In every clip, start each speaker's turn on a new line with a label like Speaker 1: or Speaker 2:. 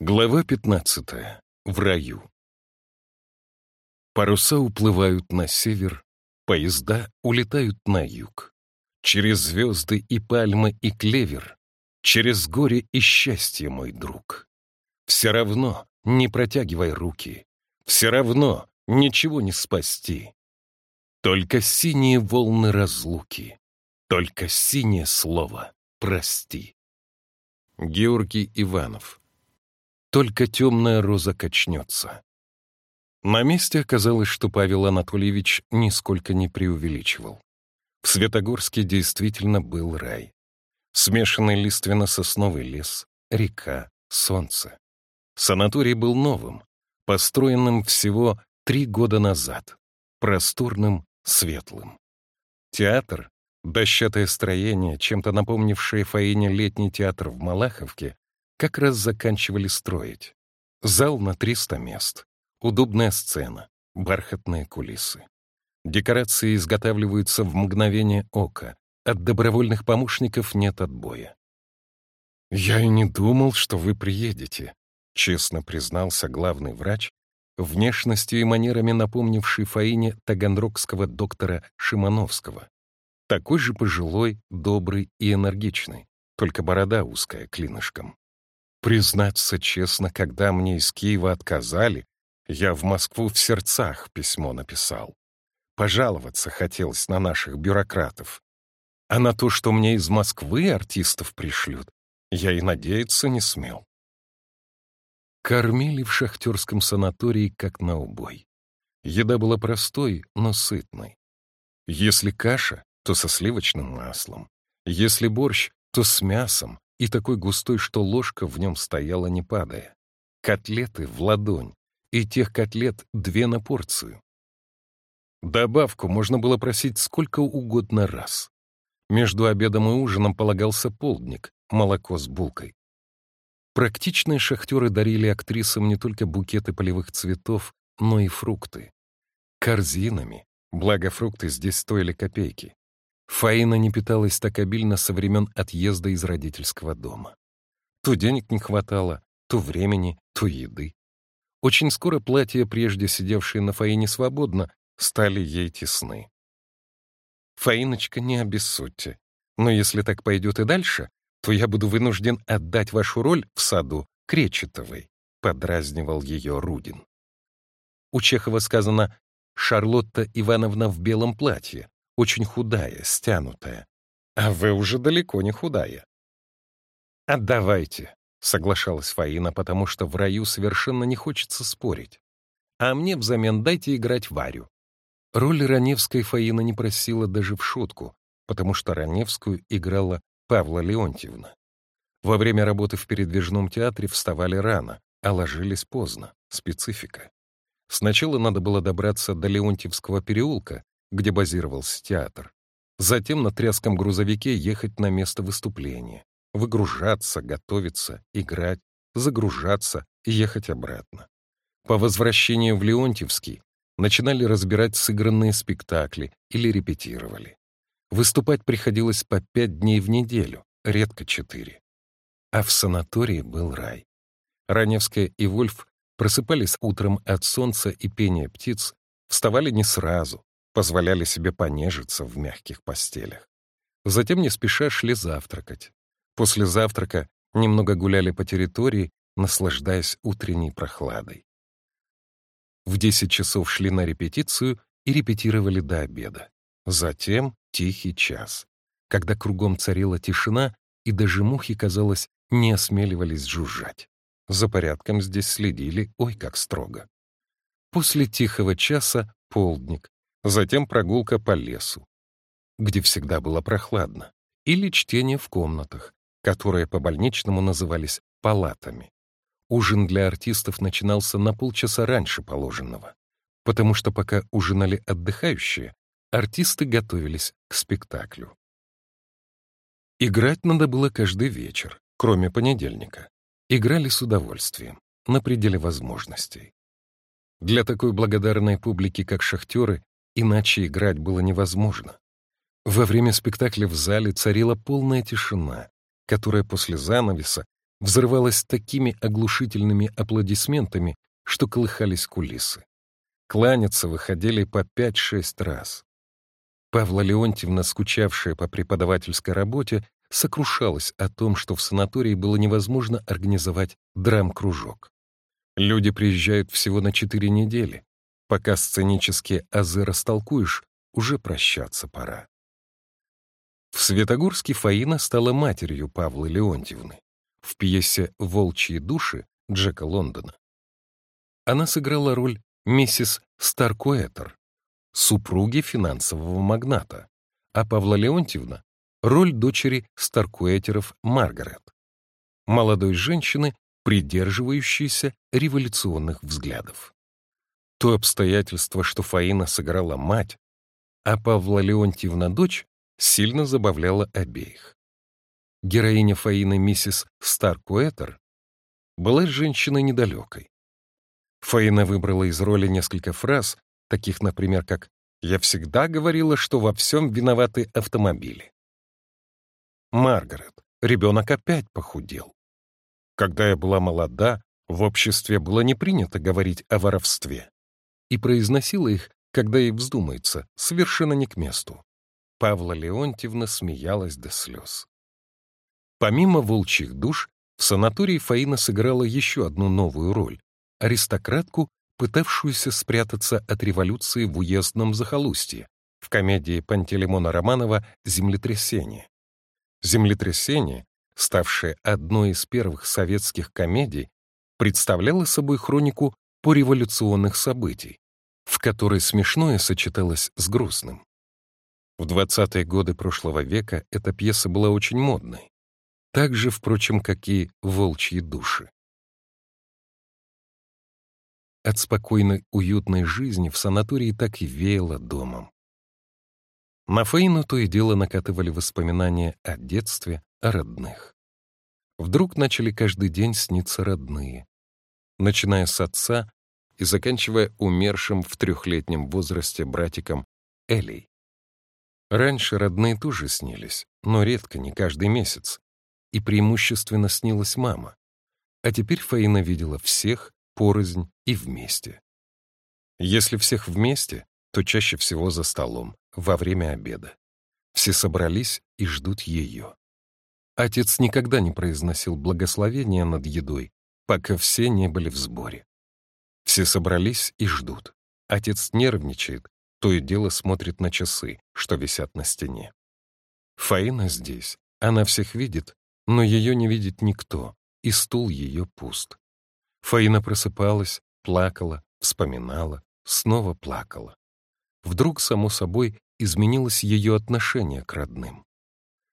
Speaker 1: Глава 15. В раю. Паруса уплывают на север, поезда улетают на юг. Через звезды и пальмы и клевер, через горе и счастье, мой друг. Все равно не протягивай руки, все равно ничего не спасти. Только синие волны разлуки, только синее слово «прости». Георгий Иванов только темная роза качнется. На месте оказалось, что Павел Анатольевич нисколько не преувеличивал. В Светогорске действительно был рай. Смешанный лиственно-сосновый лес, река, солнце. Санаторий был новым, построенным всего три года назад, просторным, светлым. Театр, дощатое строение, чем-то напомнившее Фаине летний театр в Малаховке, как раз заканчивали строить. Зал на 300 мест, удобная сцена, бархатные кулисы. Декорации изготавливаются в мгновение ока, от добровольных помощников нет отбоя. «Я и не думал, что вы приедете», — честно признался главный врач, внешностью и манерами напомнивший Фаине таганрогского доктора Шимановского. Такой же пожилой, добрый и энергичный, только борода узкая клинышком. Признаться честно, когда мне из Киева отказали, я в Москву в сердцах письмо написал. Пожаловаться хотелось на наших бюрократов. А на то, что мне из Москвы артистов пришлют, я и надеяться не смел. Кормили в шахтерском санатории как на убой. Еда была простой, но сытной. Если каша, то со сливочным маслом. Если борщ, то с мясом, и такой густой, что ложка в нем стояла, не падая. Котлеты в ладонь, и тех котлет две на порцию. Добавку можно было просить сколько угодно раз. Между обедом и ужином полагался полдник, молоко с булкой. Практичные шахтеры дарили актрисам не только букеты полевых цветов, но и фрукты. Корзинами, благо фрукты здесь стоили копейки. Фаина не питалась так обильно со времен отъезда из родительского дома. То денег не хватало, то времени, то еды. Очень скоро платья, прежде сидевшие на Фаине свободно, стали ей тесны. «Фаиночка, не обессудьте. Но если так пойдет и дальше, то я буду вынужден отдать вашу роль в саду Кречетовой», — подразнивал ее Рудин. У Чехова сказано «Шарлотта Ивановна в белом платье», очень худая, стянутая. А вы уже далеко не худая. «Отдавайте», — соглашалась Фаина, потому что в раю совершенно не хочется спорить. «А мне взамен дайте играть Варю». Роль Раневской Фаина не просила даже в шутку, потому что Раневскую играла Павла Леонтьевна. Во время работы в передвижном театре вставали рано, а ложились поздно. Специфика. Сначала надо было добраться до Леонтьевского переулка, где базировался театр. Затем на тряском грузовике ехать на место выступления, выгружаться, готовиться, играть, загружаться и ехать обратно. По возвращению в Леонтьевский начинали разбирать сыгранные спектакли или репетировали. Выступать приходилось по пять дней в неделю, редко четыре. А в санатории был рай. Раневская и Вольф просыпались утром от солнца и пения птиц, вставали не сразу, позволяли себе понежиться в мягких постелях. Затем не спеша шли завтракать. После завтрака немного гуляли по территории, наслаждаясь утренней прохладой. В 10 часов шли на репетицию и репетировали до обеда. Затем тихий час, когда кругом царила тишина, и даже мухи, казалось, не осмеливались жужжать. За порядком здесь следили, ой, как строго. После тихого часа — полдник, затем прогулка по лесу, где всегда было прохладно, или чтение в комнатах, которые по-больничному назывались палатами. Ужин для артистов начинался на полчаса раньше положенного, потому что пока ужинали отдыхающие, артисты готовились к спектаклю. Играть надо было каждый вечер, кроме понедельника. Играли с удовольствием, на пределе возможностей. Для такой благодарной публики, как шахтеры, Иначе играть было невозможно. Во время спектакля в зале царила полная тишина, которая после занавеса взрывалась такими оглушительными аплодисментами, что колыхались кулисы. Кланяться выходили по пять-шесть раз. Павла Леонтьевна, скучавшая по преподавательской работе, сокрушалась о том, что в санатории было невозможно организовать драм-кружок. Люди приезжают всего на четыре недели. Пока сценические азы растолкуешь, уже прощаться пора. В Светогорске Фаина стала матерью Павлы Леонтьевны в пьесе «Волчьи души» Джека Лондона. Она сыграла роль миссис Старкуэтер, супруги финансового магната, а Павла Леонтьевна — роль дочери Старкуэтеров Маргарет, молодой женщины, придерживающейся революционных взглядов. То обстоятельство, что Фаина сыграла мать, а Павла Леонтьевна — дочь, сильно забавляло обеих. Героиня Фаины миссис Старкуэтер была женщиной недалекой. Фаина выбрала из роли несколько фраз, таких, например, как «Я всегда говорила, что во всем виноваты автомобили». Маргарет, ребенок опять похудел. Когда я была молода, в обществе было не принято говорить о воровстве. И произносила их, когда ей вздумается, совершенно не к месту. Павла Леонтьевна смеялась до слез. Помимо волчьих душ, в санатории Фаина сыграла еще одну новую роль — аристократку, пытавшуюся спрятаться от революции в уездном захолустье, в комедии Пантелеймона Романова «Землетрясение». «Землетрясение», ставшее одной из первых советских комедий, представляло собой хронику пореволюционных событий, в которой смешное сочеталось с грустным. В 20-е годы прошлого века эта пьеса была очень модной. Так же, впрочем, как и «Волчьи души». От спокойной, уютной жизни в санатории так и веяло домом. На Фаину то и дело накатывали воспоминания о детстве, о родных. Вдруг начали каждый день сниться родные, начиная с отца и заканчивая умершим в трехлетнем возрасте братиком Элей. Раньше родные тоже снились, но редко, не каждый месяц, и преимущественно снилась мама. А теперь Фаина видела всех, порознь и вместе. Если всех вместе, то чаще всего за столом, во время обеда. Все собрались и ждут ее. Отец никогда не произносил благословения над едой, пока все не были в сборе. Все собрались и ждут. Отец нервничает, то и дело смотрит на часы, что висят на стене. Фаина здесь, она всех видит, но ее не видит никто, и стул ее пуст. Фаина просыпалась, плакала, вспоминала, снова плакала. Вдруг, само собой, изменилось ее отношение к родным.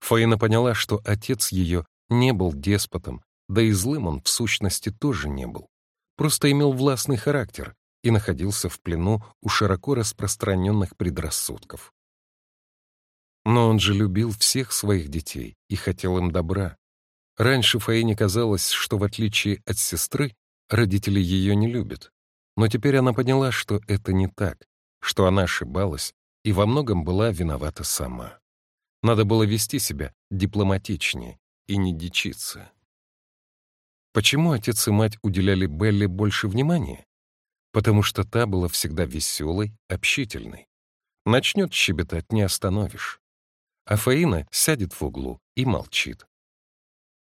Speaker 1: Фаина поняла, что отец ее не был деспотом, да и злым он в сущности тоже не был. Просто имел властный характер и находился в плену у широко распространенных предрассудков. Но он же любил всех своих детей и хотел им добра. Раньше Фаине казалось, что в отличие от сестры, родители ее не любят. Но теперь она поняла, что это не так, что она ошибалась и во многом была виновата сама. Надо было вести себя дипломатичнее и не дичиться. Почему отец и мать уделяли Белли больше внимания? Потому что та была всегда веселой, общительной. Начнет щебетать, не остановишь. А Фаина сядет в углу и молчит.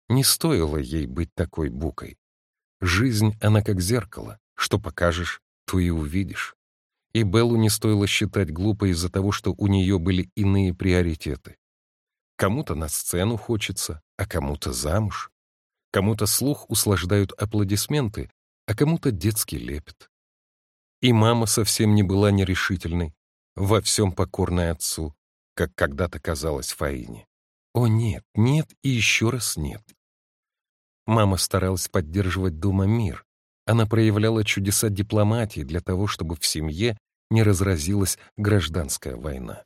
Speaker 1: Не стоило ей быть такой букой. Жизнь, она как зеркало. Что покажешь, то и увидишь. И Беллу не стоило считать глупой из-за того, что у нее были иные приоритеты. Кому-то на сцену хочется, а кому-то замуж. Кому-то слух услаждают аплодисменты, а кому-то детский лепет. И мама совсем не была нерешительной, во всем покорной отцу, как когда-то казалось Фаине. О нет, нет и еще раз нет. Мама старалась поддерживать дома мир. Она проявляла чудеса дипломатии для того, чтобы в семье не разразилась гражданская война.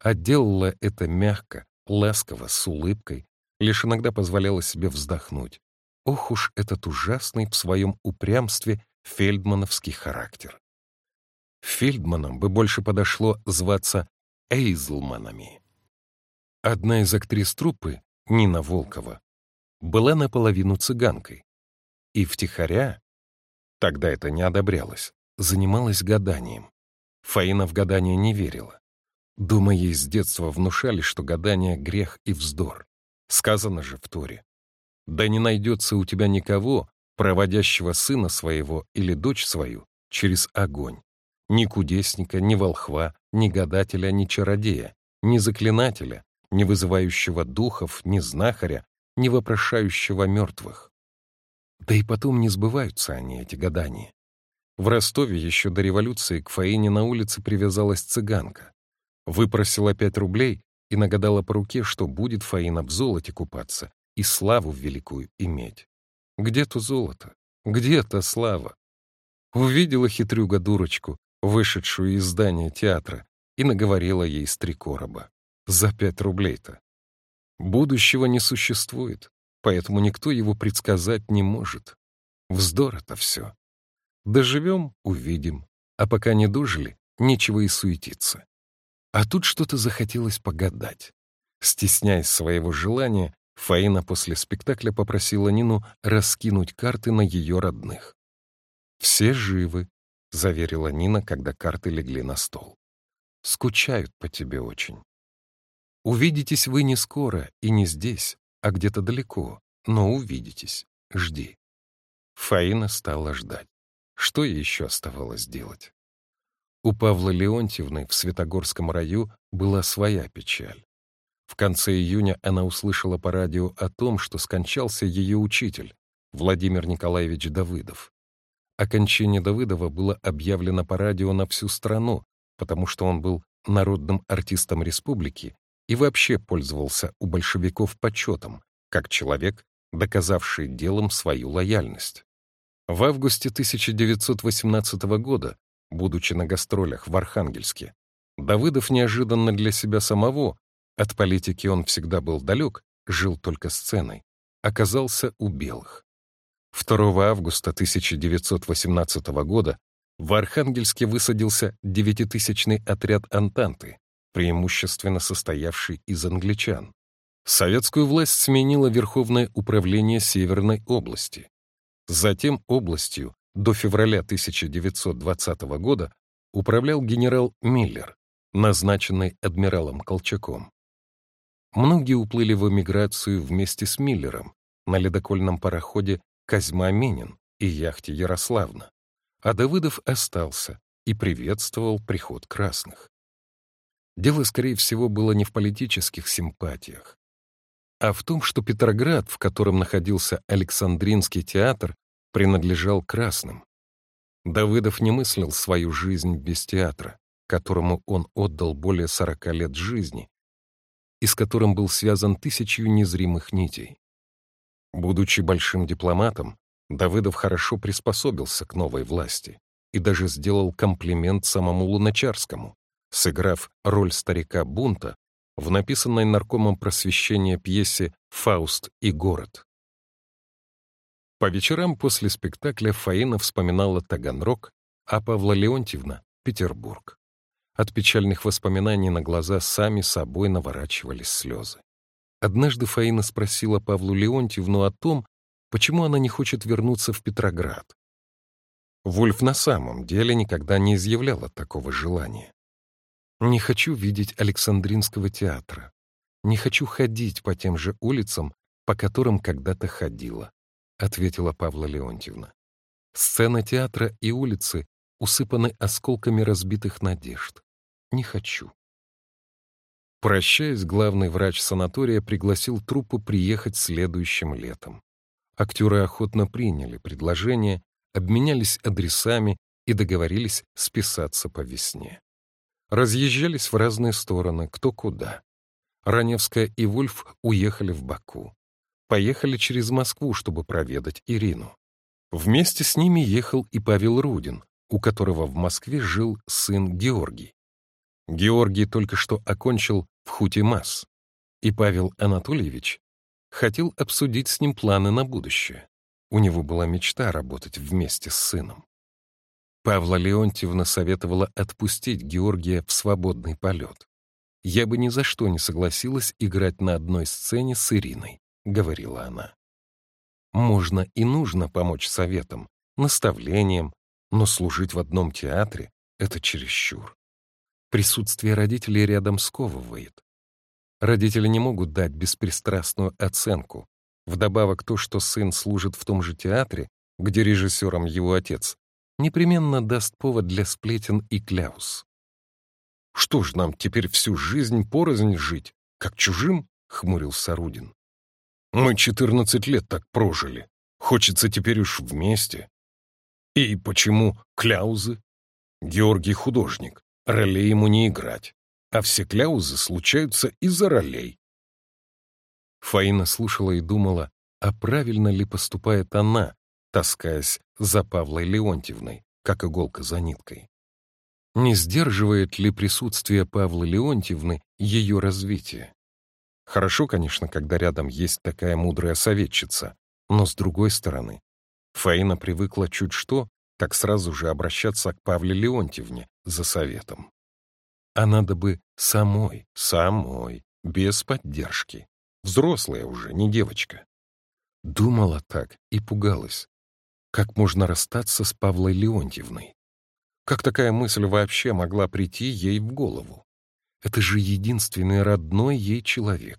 Speaker 1: А делала это мягко, ласково, с улыбкой, лишь иногда позволяла себе вздохнуть. Ох уж этот ужасный в своем упрямстве фельдмановский характер. Фельдманам бы больше подошло зваться Эйзлманами. Одна из актрис труппы, Нина Волкова, была наполовину цыганкой. И втихаря, тогда это не одобрялось, занималась гаданием. Фаина в гадание не верила. Дома ей с детства внушали, что гадание — грех и вздор. Сказано же в Торе. «Да не найдется у тебя никого, проводящего сына своего или дочь свою через огонь. Ни кудесника, ни волхва, ни гадателя, ни чародея, ни заклинателя, ни вызывающего духов, ни знахаря, ни вопрошающего мертвых. Да и потом не сбываются они, эти гадания. В Ростове еще до революции к Фаине на улице привязалась цыганка. Выпросила пять рублей и нагадала по руке, что будет Фаина в золоте купаться и славу великую иметь. Где-то золото, где-то слава. Увидела хитрюга дурочку, вышедшую из здания театра, и наговорила ей с три короба. За пять рублей-то. Будущего не существует, поэтому никто его предсказать не может. Вздор это все. Доживем — увидим, а пока не дожили, нечего и суетиться. А тут что-то захотелось погадать. Стесняясь своего желания, Фаина после спектакля попросила Нину раскинуть карты на ее родных. «Все живы», — заверила Нина, когда карты легли на стол. «Скучают по тебе очень. Увидитесь вы не скоро и не здесь, а где-то далеко, но увидитесь. Жди». Фаина стала ждать. Что ей еще оставалось делать? У Павла Леонтьевны в Светогорском раю была своя печаль. В конце июня она услышала по радио о том, что скончался ее учитель, Владимир Николаевич Давыдов. Окончание Давыдова было объявлено по радио на всю страну, потому что он был народным артистом республики и вообще пользовался у большевиков почетом, как человек, доказавший делом свою лояльность. В августе 1918 года, будучи на гастролях в Архангельске, Давыдов неожиданно для себя самого, от политики он всегда был далек, жил только сценой, оказался у белых. 2 августа 1918 года в Архангельске высадился девятитысячный отряд Антанты, преимущественно состоявший из англичан. Советскую власть сменило Верховное управление Северной области. Затем областью до февраля 1920 года управлял генерал Миллер, назначенный адмиралом Колчаком. Многие уплыли в эмиграцию вместе с Миллером на ледокольном пароходе «Козьма Минин» и яхте «Ярославна», а Давыдов остался и приветствовал приход красных. Дело, скорее всего, было не в политических симпатиях, а в том, что Петроград, в котором находился Александринский театр, принадлежал красным. Давыдов не мыслил свою жизнь без театра, которому он отдал более сорока лет жизни, и с которым был связан тысячью незримых нитей. Будучи большим дипломатом, Давыдов хорошо приспособился к новой власти и даже сделал комплимент самому Луначарскому, сыграв роль старика Бунта в написанной наркомом просвещения пьесе «Фауст и город». По вечерам после спектакля Фаина вспоминала Таганрог, а Павла Леонтьевна — Петербург. От печальных воспоминаний на глаза сами собой наворачивались слезы. Однажды Фаина спросила Павлу Леонтьевну о том, почему она не хочет вернуться в Петроград. Вульф на самом деле никогда не изъявляла такого желания. «Не хочу видеть Александринского театра. Не хочу ходить по тем же улицам, по которым когда-то ходила ответила Павла Леонтьевна. Сцена театра и улицы усыпаны осколками разбитых надежд. Не хочу. Прощаясь, главный врач санатория пригласил труппу приехать следующим летом. Актеры охотно приняли предложение, обменялись адресами и договорились списаться по весне. Разъезжались в разные стороны, кто куда. Раневская и Вульф уехали в Баку поехали через Москву, чтобы проведать Ирину. Вместе с ними ехал и Павел Рудин, у которого в Москве жил сын Георгий. Георгий только что окончил в Хутимас, и Павел Анатольевич хотел обсудить с ним планы на будущее. У него была мечта работать вместе с сыном. Павла Леонтьевна советовала отпустить Георгия в свободный полет. Я бы ни за что не согласилась играть на одной сцене с Ириной. — говорила она. можно и нужно помочь советам, наставлениям, но служить в одном театре — это чересчур. Присутствие родителей рядом сковывает. Родители не могут дать беспристрастную оценку. Вдобавок то, что сын служит в том же театре, где режиссером его отец, непременно даст повод для сплетен и кляус. «Что ж нам теперь всю жизнь порознь жить, как чужим?» — хмурился Рудин. «Мы четырнадцать лет так прожили. Хочется теперь уж вместе. И почему кляузы? Георгий художник, ролей ему не играть, а все кляузы случаются из-за ролей». Фаина слушала и думала, а правильно ли поступает она, таскаясь за Павлой Леонтьевной, как иголка за ниткой. Не сдерживает ли присутствие Павлы Леонтьевны ее развитие? Хорошо, конечно, когда рядом есть такая мудрая советчица, но с другой стороны, Фаина привыкла чуть что, так сразу же обращаться к Павле Леонтьевне за советом. А надо бы самой, самой, без поддержки. Взрослая уже, не девочка. Думала так и пугалась. Как можно расстаться с Павлой Леонтьевной? Как такая мысль вообще могла прийти ей в голову? Это же единственный родной ей человек.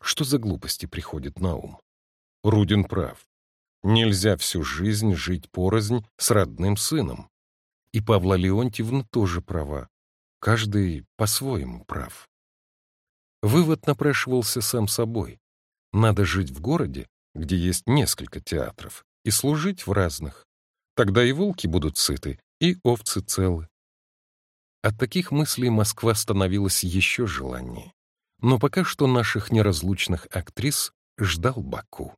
Speaker 1: Что за глупости приходит на ум? Рудин прав. Нельзя всю жизнь жить порознь с родным сыном. И Павла Леонтьевна тоже права. Каждый по-своему прав. Вывод напрашивался сам собой. Надо жить в городе, где есть несколько театров, и служить в разных. Тогда и волки будут сыты, и овцы целы. От таких мыслей Москва становилась еще желаннее. Но пока что наших неразлучных актрис ждал Баку.